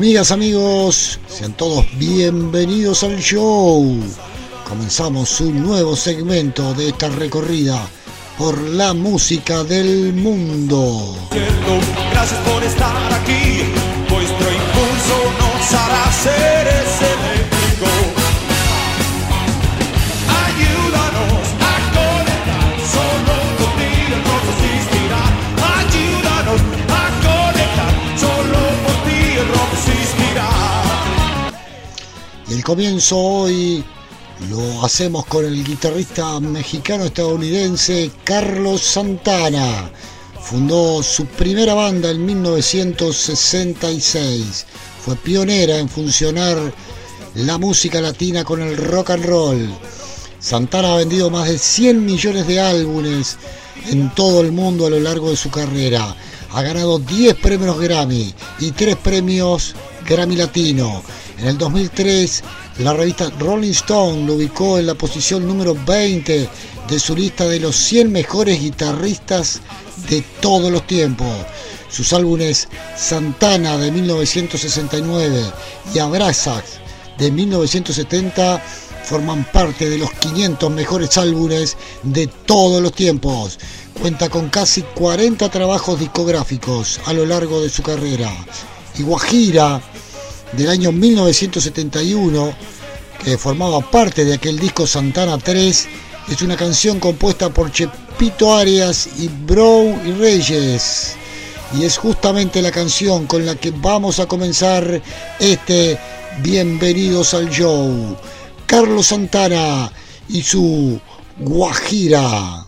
Amigas, amigos, sean todos bienvenidos al show. Comenzamos un nuevo segmento de esta recorrida por la música del mundo. Gracias por estar aquí, vuestro impulso nos hará comienzo hoy lo hacemos con el guitarrista mexicano-estadounidense Carlos Santana. Fundó su primera banda en 1966. Fue pionera en funcionar la música latina con el rock and roll. Santana ha vendido más de 100 millones de álbumes en todo el mundo a lo largo de su carrera. Ha ganado 10 premios Grammy y 3 premios Grammy Latino en el 2003, la revista Rolling Stone lo ubicó en la posición número 20 de su lista de los 100 mejores guitarristas de todos los tiempos. Sus álbumes Santana de 1969 y Abrazas de 1970 forman parte de los 500 mejores álbumes de todos los tiempos. Cuenta con casi 40 trabajos discográficos a lo largo de su carrera. Y Guajira del año 1971, que formaba parte de aquel disco Santana 3, es una canción compuesta por Chepito Arias y Brown y Reyes. Y es justamente la canción con la que vamos a comenzar este Bienvenidos al Show. Carlos Santana y su Guajira.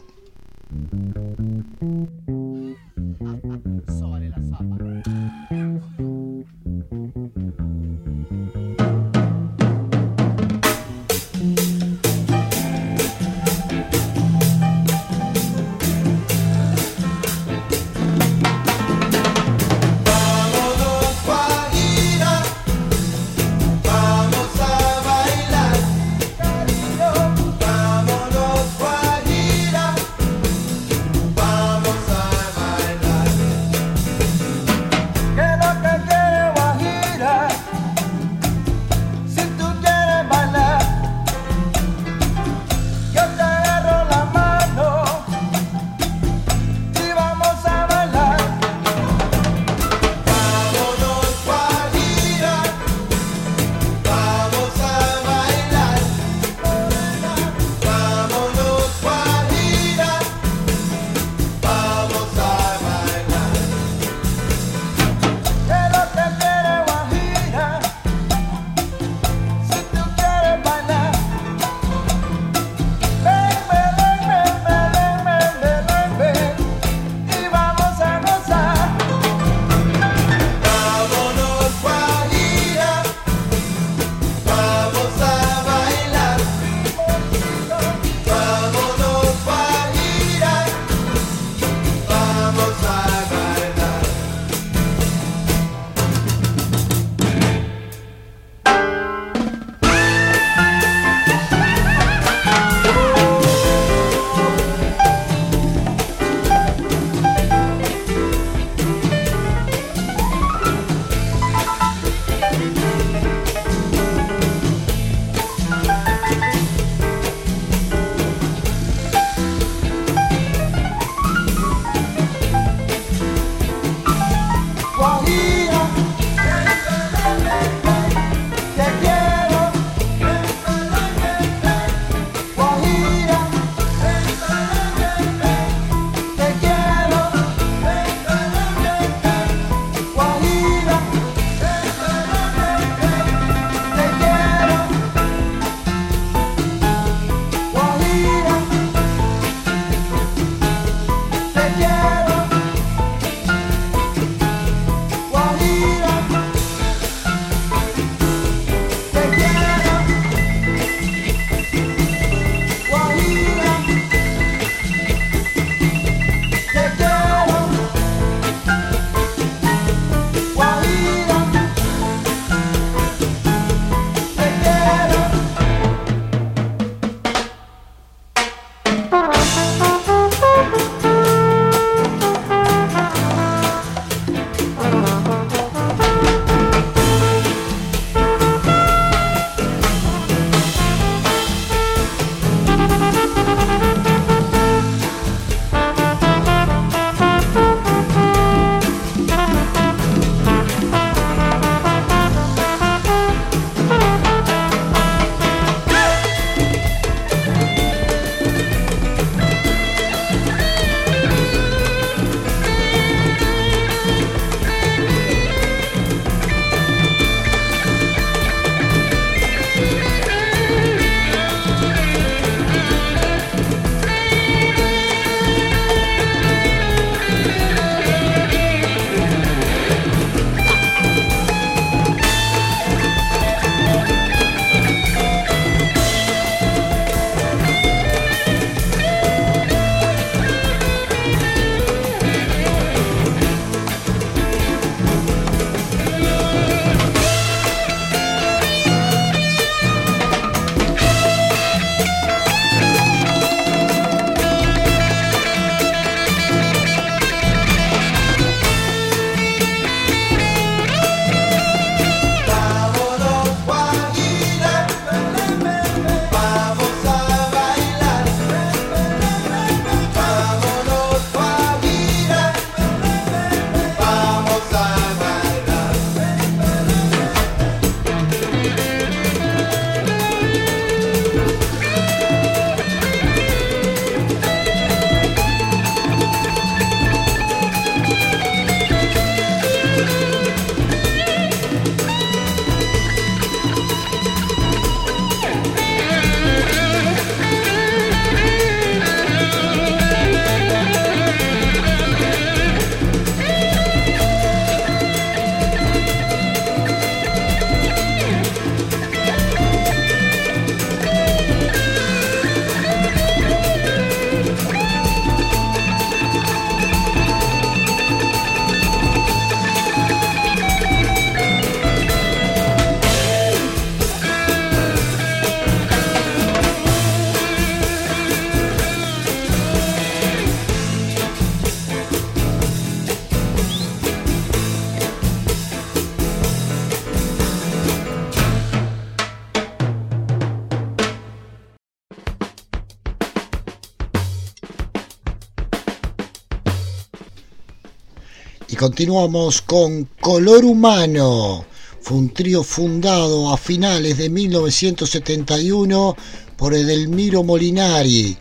Continuamos con Color Humano. Fue un trío fundado a finales de 1971 por Edelmiro Molinari,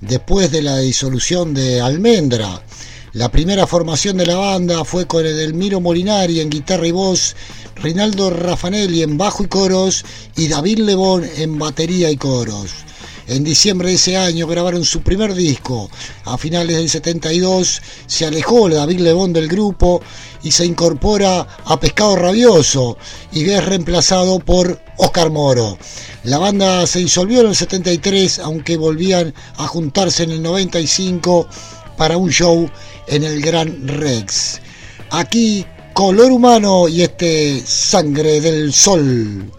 después de la disolución de Almendra. La primera formación de la banda fue con Edelmiro Molinari en guitarra y voz, Rinaldo Raffanelli en bajo y coros y David Lebón en batería y coros. En diciembre de ese año grabaron su primer disco. A finales del 72 se alejó David Lebón del grupo y se incorpora a Pescado Rabioso y es reemplazado por Oscar Moro. La banda se disolvió en el 73, aunque volvían a juntarse en el 95 para un show en el Gran Rex. Aquí Color Humano y este Sangre del Sol.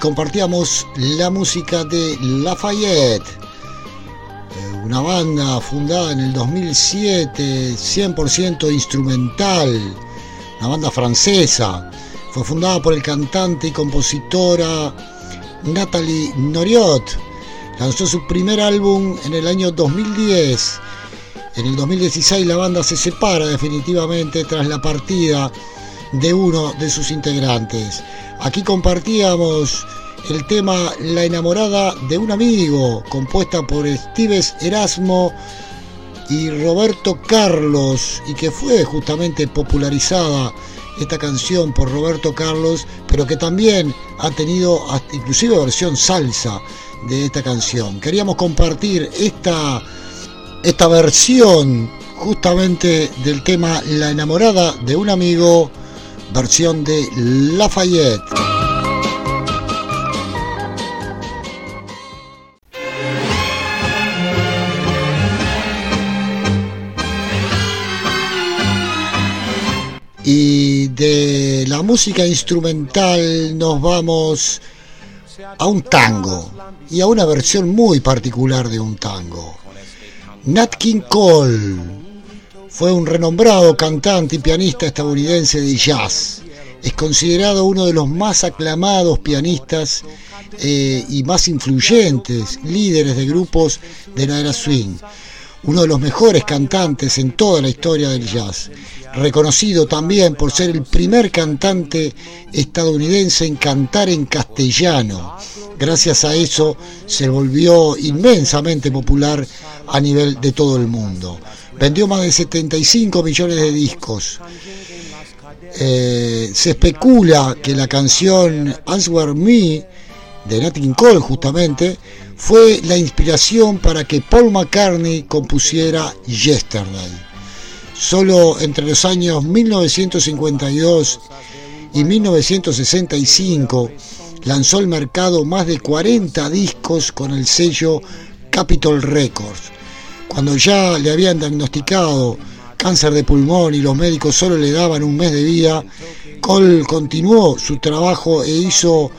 Compartíamos la música de Lafayette, eh, una banda fundada en el 2007, 100% instrumental, una banda francesa. Fue fundada por el cantante y compositora Nathalie Noriot. Lanzó su primer álbum en el año 2010. En el 2016 la banda se separa definitivamente tras la partida de uno de sus integrantes. Aquí compartíamos el tema La enamorada de un amigo, compuesta por Steves Erasmo y Roberto Carlos, y que fue justamente popularizada esta canción por Roberto Carlos, pero que también ha tenido inclusive versión salsa de esta canción. Queríamos compartir esta, esta versión justamente del tema La enamorada de un amigo versión de Lafayette. Y de la música instrumental nos vamos a un tango y a una versión muy particular de un tango. Nat King Cole fue un renombrado cantante y pianista estadounidense de jazz. Es considerado uno de los más aclamados pianistas eh, y más influyentes líderes de grupos de la era swing. Uno de los mejores cantantes en toda la historia del jazz. Reconocido también por ser el primer cantante estadounidense en cantar en castellano. Gracias a eso se volvió inmensamente popular a nivel de todo el mundo. Vendió más de 75 millones de discos. Eh, se especula que la canción Answer Me de Nat King Cole justamente fue la inspiración para que Paul McCartney compusiera Yesterday. Solo entre los años 1952 y 1965 lanzó al mercado más de 40 discos con el sello Capitol Records cuando ya le habían diagnosticado cáncer de pulmón y los médicos solo le daban un mes de vida, Cole continuó su trabajo e hizo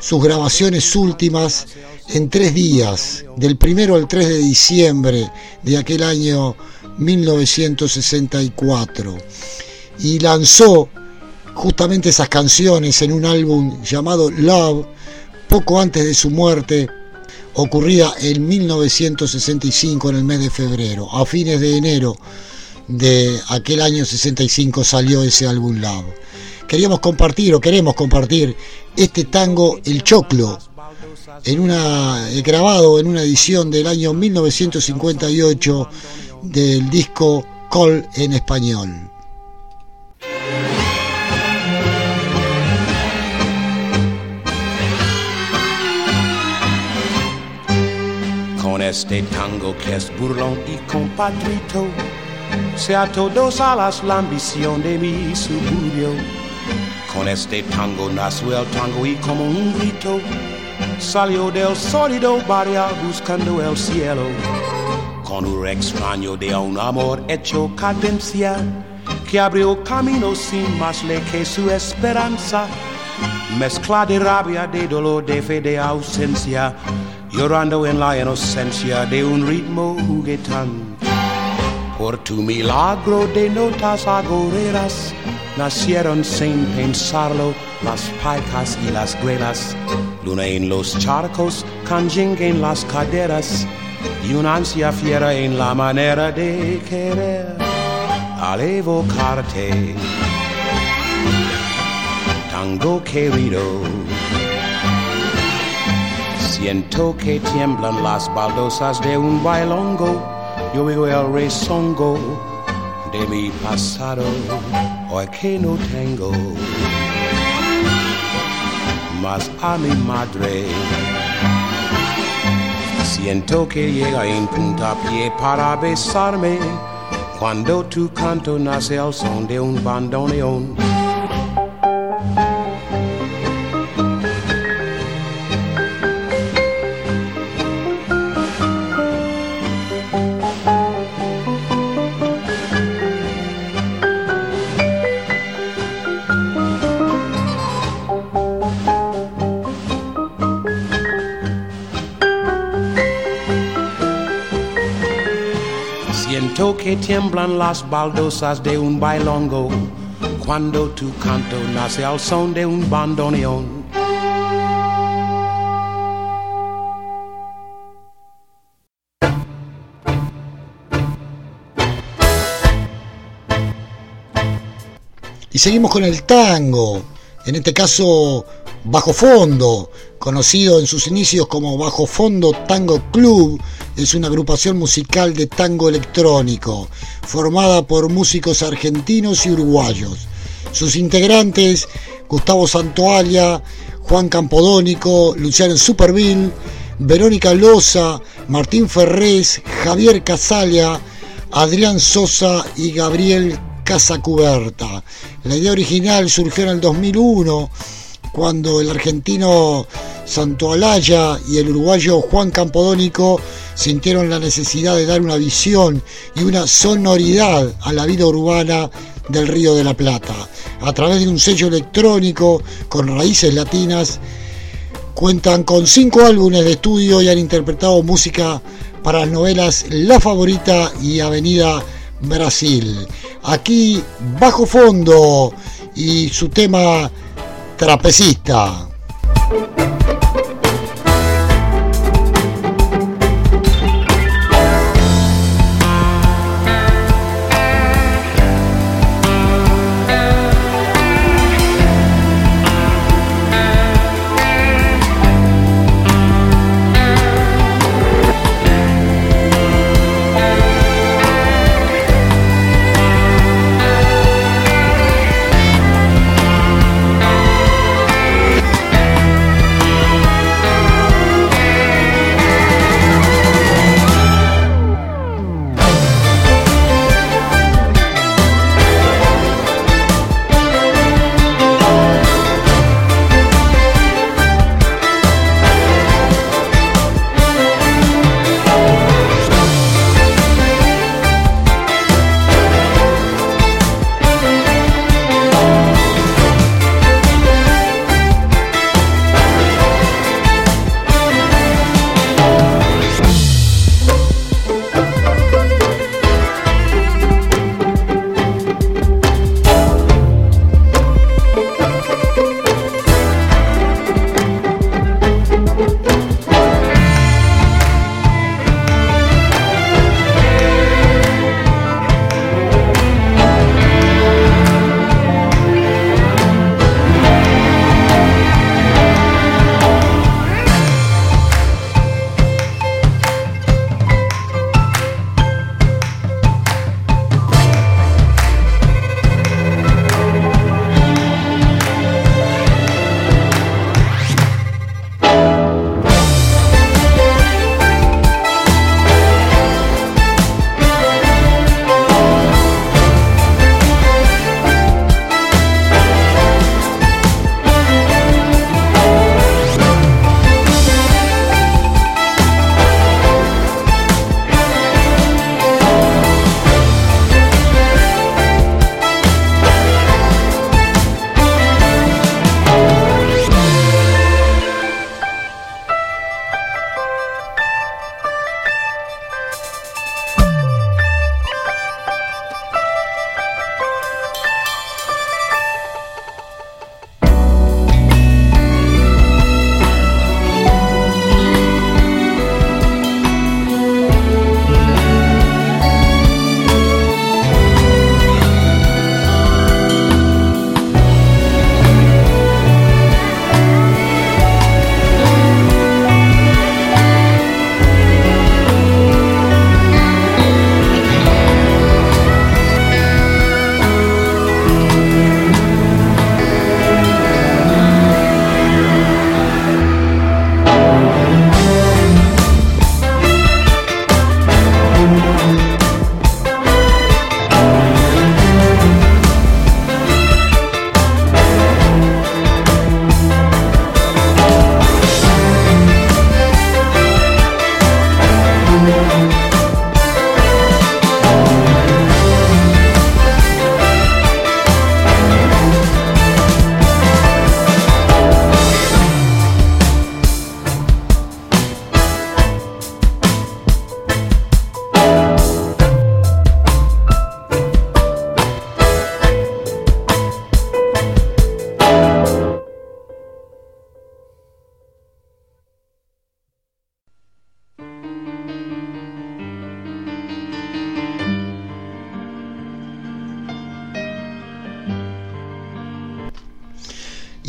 sus grabaciones últimas en tres días, del primero al 3 de diciembre de aquel año 1964. Y lanzó justamente esas canciones en un álbum llamado Love, poco antes de su muerte, ocurría en 1965 en el mes de febrero. A fines de enero de aquel año 65 salió ese álbum Love. Queríamos compartir o queremos compartir este tango El Choclo en una eh, grabado en una edición del año 1958 del disco Col en español. Este tango que es burlón y compatrito, se a todos alas la ambición de mi suburbio. Con este tango nació el tango y como un grito, salió del sólido barrio buscando el cielo. con un extraño de un amor hecho cadencia que abrió camino sin más le que su esperanza, mezcla de rabia, de dolor, de fe, de ausencia, llorando en la inocencia de un ritmo juguetón. Por tu milagro de notas agoreras, nacieron sin pensarlo las paicas y las grelas, luna en los charcos, canjing en las caderas, y una ansia fiera en la manera de querer al evocarte. Tango querido, siento que tiemblan las baldosas de un bailongo, yo oigo el rezongo de mi pasado, hoy que no tengo más a mi madre. Siento que llega en puntapié para besarme cuando tu canto nace al son de un bandoneón. Que tiemblan las baldosas de un bailongo cuando tu canto nace al son de un bandoneón. Y seguimos con el tango, en este caso Bajo Fondo, conocido en sus inicios como Bajo Fondo Tango Club, es una agrupación musical de tango electrónico, formada por músicos argentinos y uruguayos. Sus integrantes, Gustavo Santoalia, Juan Campodónico, Luciano Superville, Verónica Loza, Martín Ferrés, Javier Casalia, Adrián Sosa y Gabriel Casacuberta. La idea original surgió en el 2001 cuando el argentino Santo Alaya y el uruguayo Juan Campodónico sintieron la necesidad de dar una visión y una sonoridad a la vida urbana del Río de la Plata. A través de un sello electrónico con raíces latinas, cuentan con cinco álbumes de estudio y han interpretado música para las novelas La Favorita y Avenida Brasil. Aquí, Bajo Fondo y su tema Trapesista.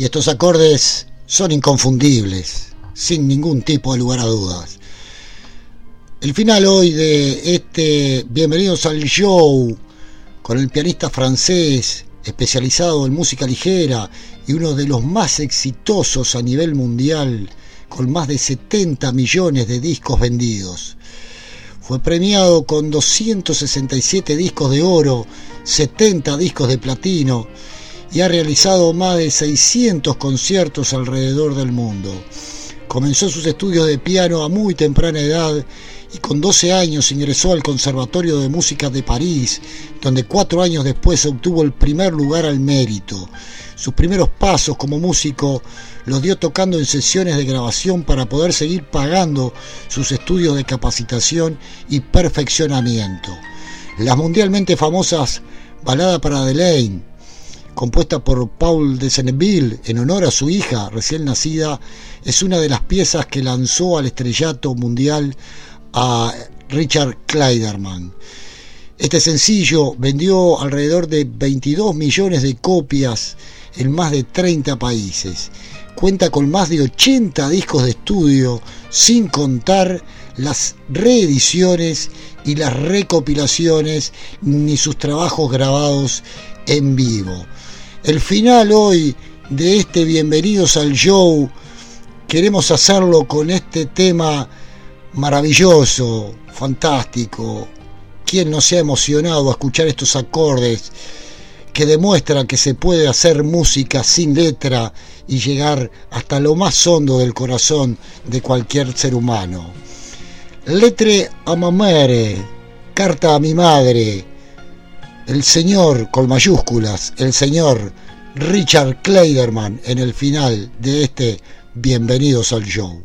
Estos acordes son inconfundibles, sin ningún tipo de lugar a dudas. El final hoy de este Bienvenidos al Show con el pianista francés especializado en música ligera y uno de los más exitosos a nivel mundial, con más de 70 millones de discos vendidos. Fue premiado con 267 discos de oro, 70 discos de platino y ha realizado más de 600 conciertos alrededor del mundo. Comenzó sus estudios de piano a muy temprana edad y con 12 años ingresó al Conservatorio de Música de París, donde cuatro años después obtuvo el primer lugar al mérito. Sus primeros pasos como músico los dio tocando en sesiones de grabación para poder seguir pagando sus estudios de capacitación y perfeccionamiento. Las mundialmente famosas Balada para Adelaine, compuesta por Paul de Senneville en honor a su hija recién nacida, es una de las piezas que lanzó al estrellato mundial a Richard Kleiderman. Este sencillo vendió alrededor de 22 millones de copias en más de 30 países. Cuenta con más de 80 discos de estudio, sin contar las reediciones y las recopilaciones ni sus trabajos grabados en vivo. El final hoy de este Bienvenidos al Show queremos hacerlo con este tema maravilloso, fantástico. ¿Quién no se ha emocionado a escuchar estos acordes que demuestran que se puede hacer música sin letra y llegar hasta lo más hondo del corazón de cualquier ser humano? Letre a mamere, carta a mi madre, el señor con mayúsculas, el señor Richard Kleiderman en el final de este Bienvenidos al Show.